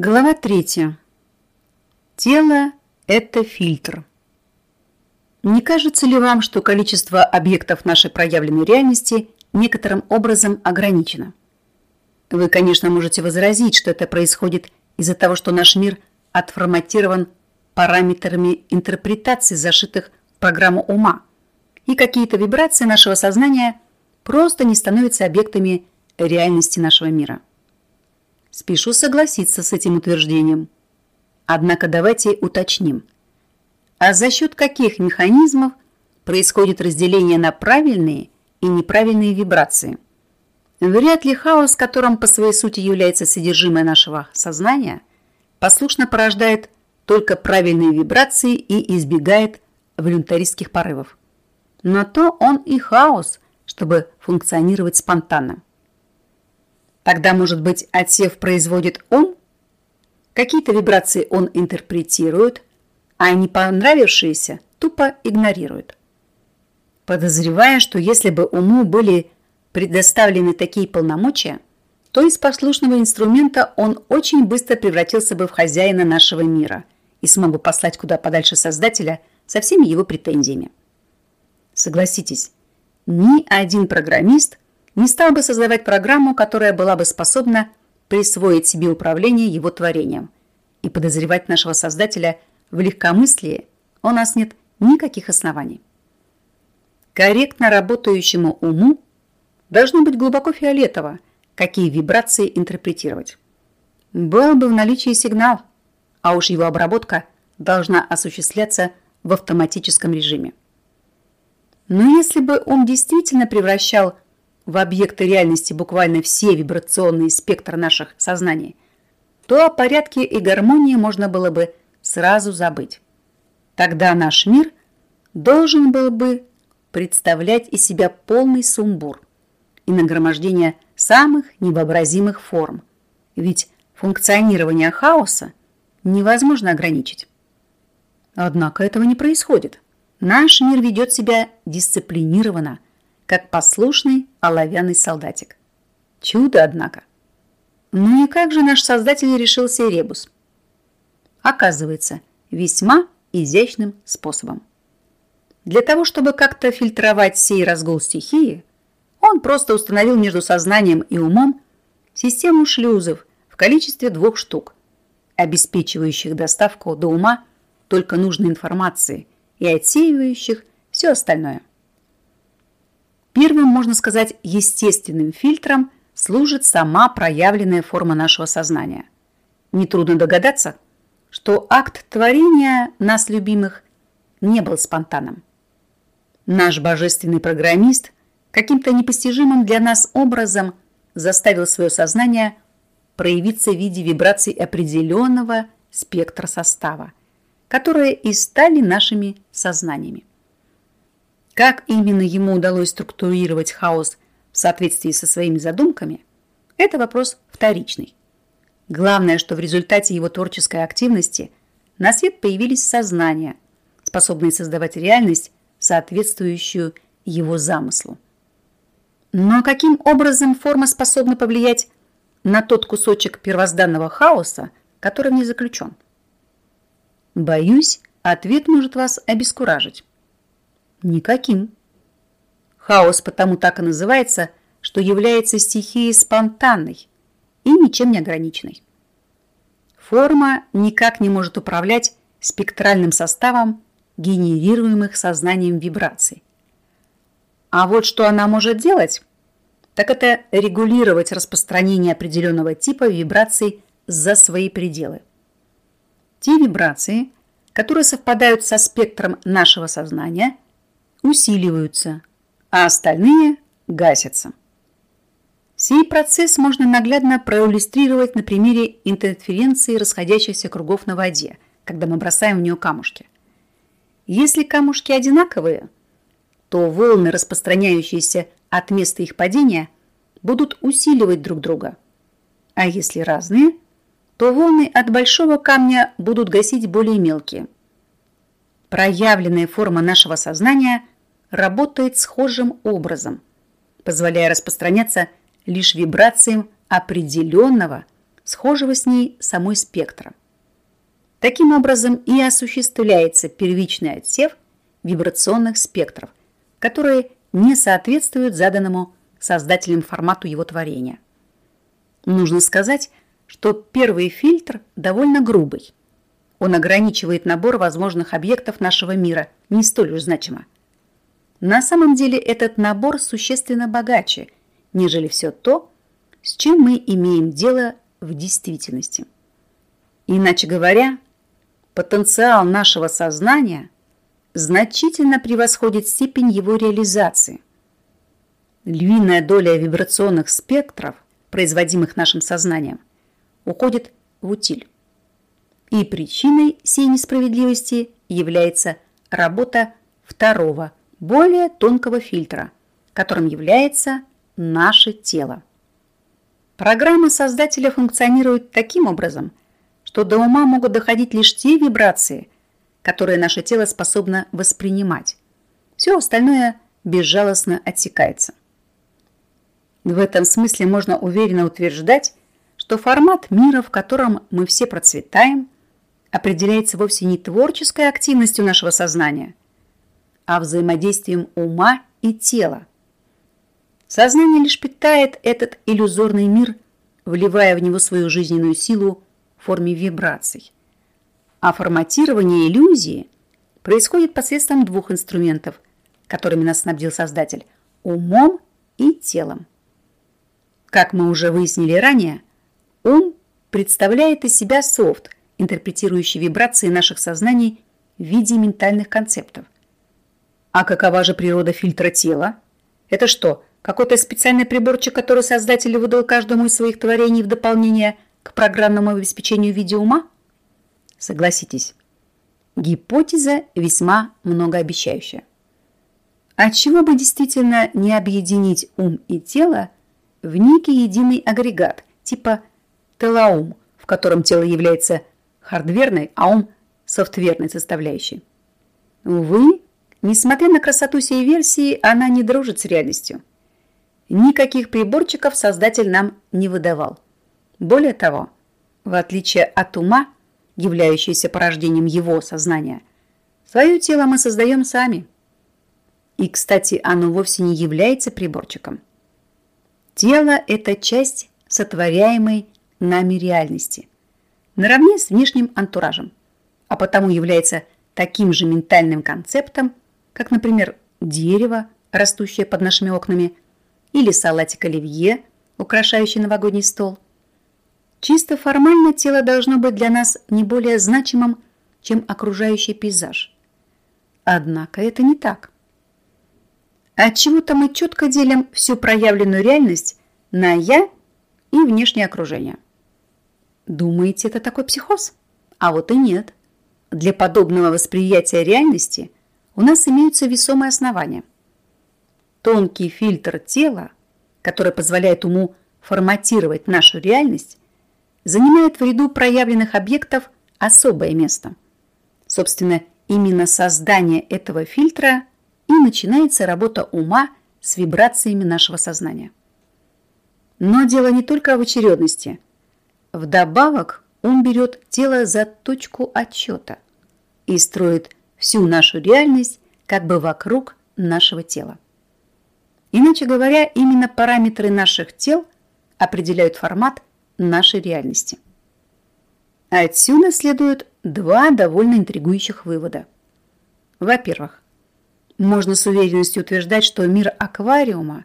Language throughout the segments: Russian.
Глава третья. Тело – это фильтр. Не кажется ли вам, что количество объектов нашей проявленной реальности некоторым образом ограничено? Вы, конечно, можете возразить, что это происходит из-за того, что наш мир отформатирован параметрами интерпретации, зашитых в программу ума, и какие-то вибрации нашего сознания просто не становятся объектами реальности нашего мира. Спешу согласиться с этим утверждением. Однако давайте уточним. А за счет каких механизмов происходит разделение на правильные и неправильные вибрации? Вряд ли хаос, которым по своей сути является содержимое нашего сознания, послушно порождает только правильные вибрации и избегает волюнтаристских порывов. Но то он и хаос, чтобы функционировать спонтанно. Тогда, может быть, отсев производит он? Какие-то вибрации он интерпретирует, а не понравившиеся тупо игнорирует. Подозревая, что если бы уму были предоставлены такие полномочия, то из послушного инструмента он очень быстро превратился бы в хозяина нашего мира и смог бы послать куда подальше Создателя со всеми его претензиями. Согласитесь, ни один программист – не стал бы создавать программу, которая была бы способна присвоить себе управление его творением. И подозревать нашего создателя в легкомыслии у нас нет никаких оснований. Корректно работающему уму должно быть глубоко фиолетово, какие вибрации интерпретировать. Был бы в наличии сигнал, а уж его обработка должна осуществляться в автоматическом режиме. Но если бы он действительно превращал в объекты реальности буквально все вибрационные спектры наших сознаний, то о порядке и гармонии можно было бы сразу забыть. Тогда наш мир должен был бы представлять из себя полный сумбур и нагромождение самых невообразимых форм. Ведь функционирование хаоса невозможно ограничить. Однако этого не происходит. Наш мир ведет себя дисциплинированно – как послушный оловянный солдатик. Чудо, однако. Ну и как же наш создатель решился ребус? Оказывается, весьма изящным способом. Для того, чтобы как-то фильтровать сей разгул стихии, он просто установил между сознанием и умом систему шлюзов в количестве двух штук, обеспечивающих доставку до ума только нужной информации и отсеивающих все остальное. Первым, можно сказать, естественным фильтром служит сама проявленная форма нашего сознания. Нетрудно догадаться, что акт творения нас любимых не был спонтанным. Наш божественный программист каким-то непостижимым для нас образом заставил свое сознание проявиться в виде вибраций определенного спектра состава, которые и стали нашими сознаниями. Как именно ему удалось структурировать хаос в соответствии со своими задумками, это вопрос вторичный. Главное, что в результате его творческой активности на свет появились сознания, способные создавать реальность, соответствующую его замыслу. Но каким образом форма способна повлиять на тот кусочек первозданного хаоса, который в ней заключен? Боюсь, ответ может вас обескуражить. Никаким. Хаос потому так и называется, что является стихией спонтанной и ничем не ограниченной. Форма никак не может управлять спектральным составом генерируемых сознанием вибраций. А вот что она может делать, так это регулировать распространение определенного типа вибраций за свои пределы. Те вибрации, которые совпадают со спектром нашего сознания – усиливаются, а остальные гасятся. Сей процесс можно наглядно проиллюстрировать на примере интерференции расходящихся кругов на воде, когда мы бросаем в нее камушки. Если камушки одинаковые, то волны, распространяющиеся от места их падения, будут усиливать друг друга. А если разные, то волны от большого камня будут гасить более мелкие – проявленная форма нашего сознания работает схожим образом, позволяя распространяться лишь вибрациям определенного схожего с ней самой спектра. Таким образом и осуществляется первичный отсев вибрационных спектров, которые не соответствуют заданному создателем формату его творения. Нужно сказать, что первый фильтр довольно грубый. Он ограничивает набор возможных объектов нашего мира, не столь уж значимо. На самом деле этот набор существенно богаче, нежели все то, с чем мы имеем дело в действительности. Иначе говоря, потенциал нашего сознания значительно превосходит степень его реализации. Львиная доля вибрационных спектров, производимых нашим сознанием, уходит в утиль. И причиной сей несправедливости является работа второго, более тонкого фильтра, которым является наше тело. Программа создателя функционирует таким образом, что до ума могут доходить лишь те вибрации, которые наше тело способно воспринимать. Все остальное безжалостно отсекается. В этом смысле можно уверенно утверждать, что формат мира, в котором мы все процветаем, определяется вовсе не творческой активностью нашего сознания, а взаимодействием ума и тела. Сознание лишь питает этот иллюзорный мир, вливая в него свою жизненную силу в форме вибраций. А форматирование иллюзии происходит посредством двух инструментов, которыми нас снабдил Создатель – умом и телом. Как мы уже выяснили ранее, ум представляет из себя софт, интерпретирующий вибрации наших сознаний в виде ментальных концептов. А какова же природа фильтра тела? Это что, какой-то специальный приборчик, который создатель выдал каждому из своих творений в дополнение к программному обеспечению видеоума? Согласитесь, гипотеза весьма многообещающая. Отчего бы действительно не объединить ум и тело в некий единый агрегат, типа телаум, в котором тело является хардверной, а ум – софтверной составляющей. Увы, несмотря на красоту сей версии, она не дружит с реальностью. Никаких приборчиков создатель нам не выдавал. Более того, в отличие от ума, являющегося порождением его сознания, свое тело мы создаем сами. И, кстати, оно вовсе не является приборчиком. Тело – это часть сотворяемой нами реальности, наравне с внешним антуражем, а потому является таким же ментальным концептом, как, например, дерево, растущее под нашими окнами, или салатик оливье, украшающий новогодний стол. Чисто формально тело должно быть для нас не более значимым, чем окружающий пейзаж. Однако это не так. Отчего-то мы четко делим всю проявленную реальность на «я» и внешнее окружение. Думаете, это такой психоз? А вот и нет. Для подобного восприятия реальности у нас имеются весомые основания. Тонкий фильтр тела, который позволяет уму форматировать нашу реальность, занимает в ряду проявленных объектов особое место. Собственно, именно создание этого фильтра и начинается работа ума с вибрациями нашего сознания. Но дело не только в очередности. Вдобавок он берет тело за точку отчета и строит всю нашу реальность как бы вокруг нашего тела. Иначе говоря, именно параметры наших тел определяют формат нашей реальности. Отсюда следуют два довольно интригующих вывода. Во-первых, можно с уверенностью утверждать, что мир аквариума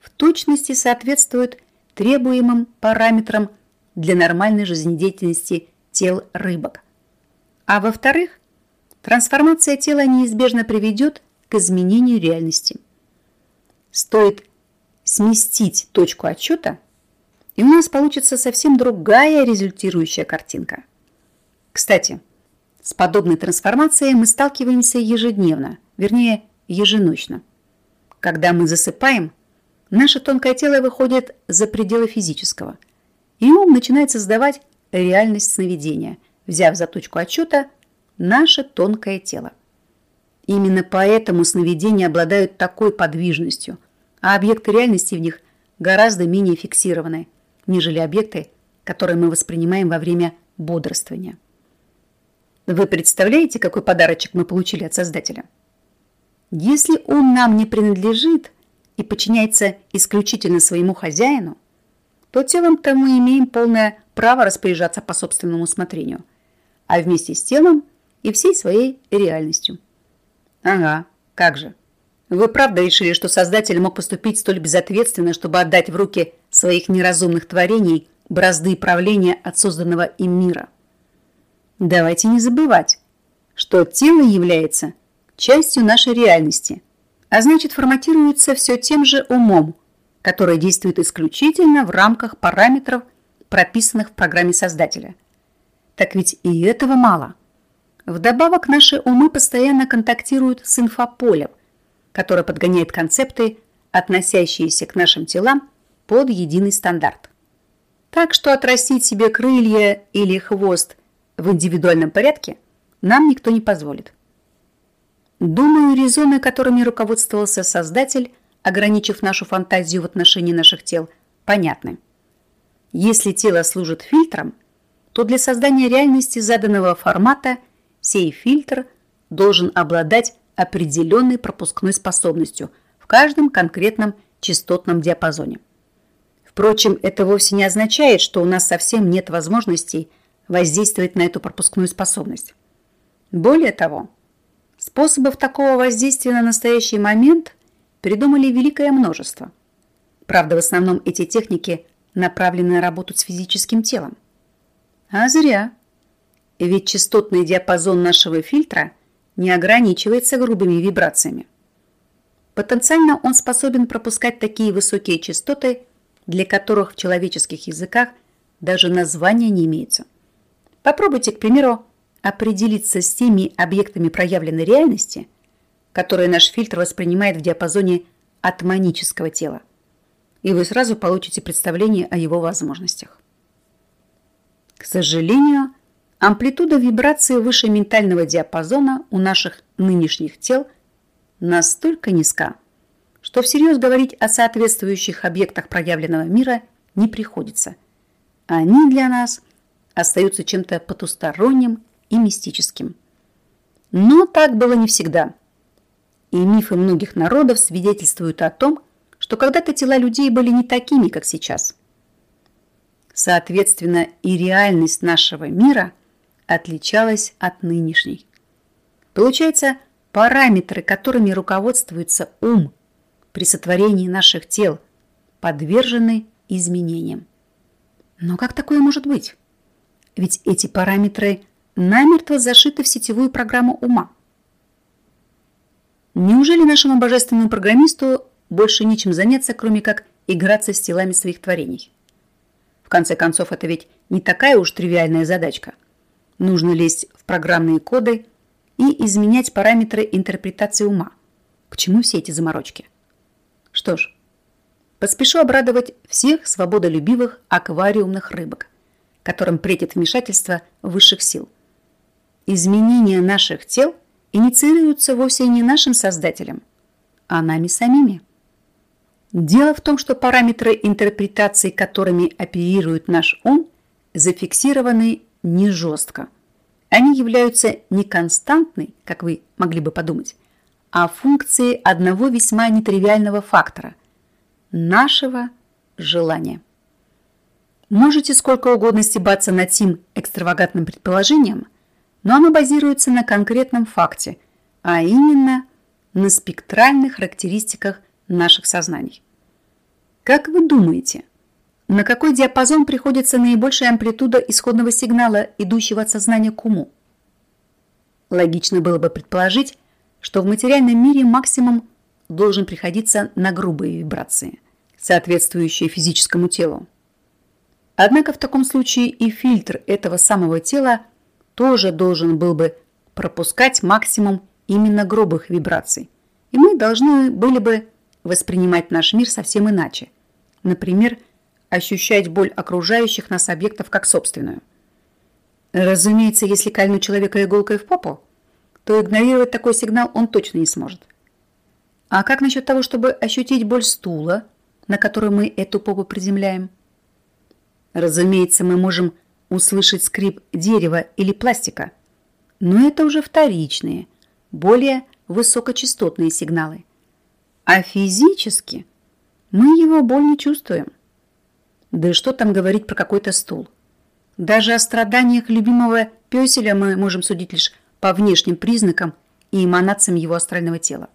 в точности соответствует требуемым параметрам для нормальной жизнедеятельности тел рыбок. А во-вторых, трансформация тела неизбежно приведет к изменению реальности. Стоит сместить точку отчета, и у нас получится совсем другая результирующая картинка. Кстати, с подобной трансформацией мы сталкиваемся ежедневно, вернее, еженочно. Когда мы засыпаем, наше тонкое тело выходит за пределы физического, и ум начинает создавать реальность сновидения, взяв за точку отчета наше тонкое тело. Именно поэтому сновидения обладают такой подвижностью, а объекты реальности в них гораздо менее фиксированы, нежели объекты которые мы воспринимаем во время бодрствования. Вы представляете, какой подарочек мы получили от Создателя? Если он нам не принадлежит и подчиняется исключительно своему хозяину, то телом-то мы имеем полное право распоряжаться по собственному усмотрению, а вместе с телом и всей своей реальностью. Ага, как же. Вы правда решили, что Создатель мог поступить столь безответственно, чтобы отдать в руки своих неразумных творений бразды правления от созданного им мира? Давайте не забывать, что тело является частью нашей реальности, а значит форматируется все тем же умом, который действует исключительно в рамках параметров, прописанных в программе Создателя. Так ведь и этого мало. Вдобавок наши умы постоянно контактируют с инфополем, которое подгоняет концепты, относящиеся к нашим телам, под единый стандарт. Так что отрастить себе крылья или хвост – в индивидуальном порядке нам никто не позволит. Думаю, резоны, которыми руководствовался Создатель, ограничив нашу фантазию в отношении наших тел, понятны. Если тело служит фильтром, то для создания реальности заданного формата сей фильтр должен обладать определенной пропускной способностью в каждом конкретном частотном диапазоне. Впрочем, это вовсе не означает, что у нас совсем нет возможностей – воздействовать на эту пропускную способность. Более того, способов такого воздействия на настоящий момент придумали великое множество. Правда, в основном эти техники направлены на работу с физическим телом. А зря. Ведь частотный диапазон нашего фильтра не ограничивается грубыми вибрациями. Потенциально он способен пропускать такие высокие частоты, для которых в человеческих языках даже названия не имеются. Попробуйте, к примеру, определиться с теми объектами проявленной реальности, которые наш фильтр воспринимает в диапазоне атманического тела, и вы сразу получите представление о его возможностях. К сожалению, амплитуда вибрации выше ментального диапазона у наших нынешних тел настолько низка, что всерьез говорить о соответствующих объектах проявленного мира не приходится. Они для нас – остаются чем-то потусторонним и мистическим. Но так было не всегда. И мифы многих народов свидетельствуют о том, что когда-то тела людей были не такими, как сейчас. Соответственно, и реальность нашего мира отличалась от нынешней. Получается, параметры, которыми руководствуется ум при сотворении наших тел, подвержены изменениям. Но как такое может быть? ведь эти параметры намертво зашиты в сетевую программу ума. Неужели нашему божественному программисту больше нечем заняться, кроме как играться с телами своих творений? В конце концов, это ведь не такая уж тривиальная задачка. Нужно лезть в программные коды и изменять параметры интерпретации ума. К чему все эти заморочки? Что ж, поспешу обрадовать всех свободолюбивых аквариумных рыбок которым претит вмешательство высших сил. Изменения наших тел инициируются вовсе не нашим создателем, а нами самими. Дело в том, что параметры интерпретации, которыми оперирует наш ум, зафиксированы не жестко. Они являются не константной, как вы могли бы подумать, а функцией одного весьма нетривиального фактора – нашего желания. Можете сколько угодно стебаться над тем экстравагантным предположением, но оно базируется на конкретном факте, а именно на спектральных характеристиках наших сознаний. Как вы думаете, на какой диапазон приходится наибольшая амплитуда исходного сигнала, идущего от сознания к уму? Логично было бы предположить, что в материальном мире максимум должен приходиться на грубые вибрации, соответствующие физическому телу. Однако в таком случае и фильтр этого самого тела тоже должен был бы пропускать максимум именно грубых вибраций. И мы должны были бы воспринимать наш мир совсем иначе. Например, ощущать боль окружающих нас объектов как собственную. Разумеется, если кольнуть человека иголкой в попу, то игнорировать такой сигнал он точно не сможет. А как насчет того, чтобы ощутить боль стула, на который мы эту попу приземляем? Разумеется, мы можем услышать скрип дерева или пластика, но это уже вторичные, более высокочастотные сигналы. А физически мы его боль не чувствуем. Да и что там говорить про какой-то стул? Даже о страданиях любимого пёселя мы можем судить лишь по внешним признакам и эманациям его астрального тела.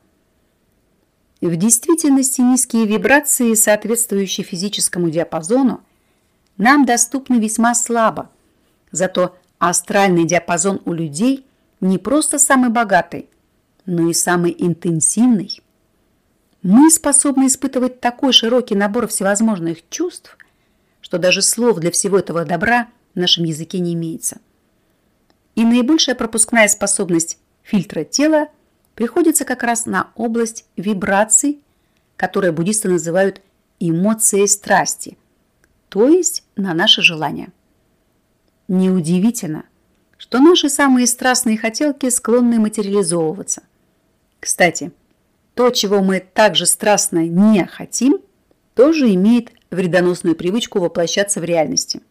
В действительности низкие вибрации, соответствующие физическому диапазону, нам доступны весьма слабо. Зато астральный диапазон у людей не просто самый богатый, но и самый интенсивный. Мы способны испытывать такой широкий набор всевозможных чувств, что даже слов для всего этого добра в нашем языке не имеется. И наибольшая пропускная способность фильтра тела приходится как раз на область вибраций, которые буддисты называют эмоцией страсти, то есть на наше желание. Неудивительно, что наши самые страстные хотелки склонны материализовываться. Кстати, то, чего мы также страстно не хотим, тоже имеет вредоносную привычку воплощаться в реальности.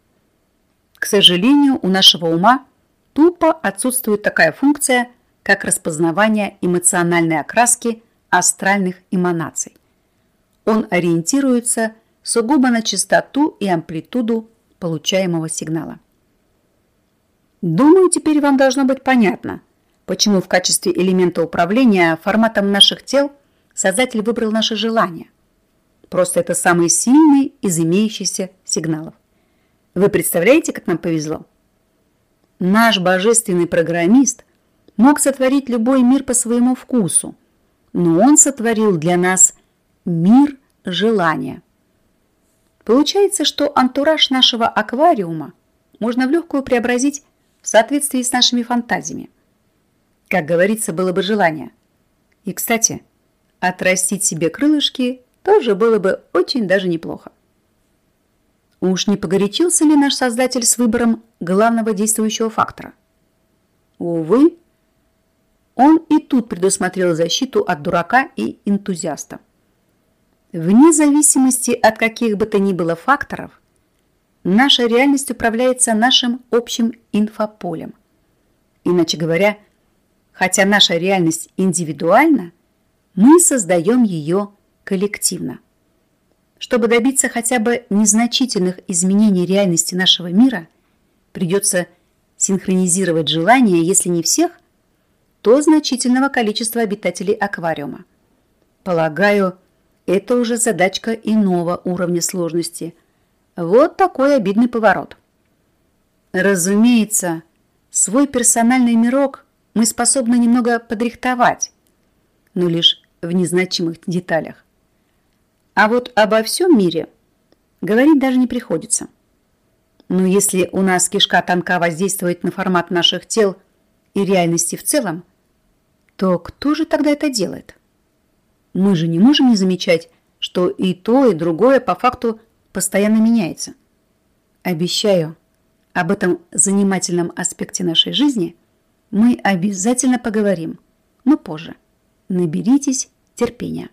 К сожалению, у нашего ума тупо отсутствует такая функция, как распознавание эмоциональной окраски астральных эманаций. Он ориентируется сугубо на частоту и амплитуду получаемого сигнала. Думаю, теперь вам должно быть понятно, почему в качестве элемента управления форматом наших тел Создатель выбрал наше желание. Просто это самый сильный из имеющихся сигналов. Вы представляете, как нам повезло? Наш божественный программист мог сотворить любой мир по своему вкусу, но он сотворил для нас мир желания. Получается, что антураж нашего аквариума можно в легкую преобразить в соответствии с нашими фантазиями. Как говорится, было бы желание. И, кстати, отрастить себе крылышки тоже было бы очень даже неплохо. Уж не погорячился ли наш создатель с выбором главного действующего фактора? Увы, он и тут предусмотрел защиту от дурака и энтузиаста. Вне зависимости от каких бы то ни было факторов, наша реальность управляется нашим общим инфополем. Иначе говоря, хотя наша реальность индивидуальна, мы создаем ее коллективно. Чтобы добиться хотя бы незначительных изменений реальности нашего мира, придется синхронизировать желания, если не всех, то значительного количества обитателей аквариума. Полагаю, это уже задачка иного уровня сложности. Вот такой обидный поворот. Разумеется, свой персональный мирок мы способны немного подрихтовать, но лишь в незначимых деталях. А вот обо всем мире говорить даже не приходится. Но если у нас кишка тонка воздействует на формат наших тел и реальности в целом, то кто же тогда это делает? Мы же не можем не замечать, что и то, и другое по факту постоянно меняется. Обещаю, об этом занимательном аспекте нашей жизни мы обязательно поговорим, но позже. Наберитесь терпения.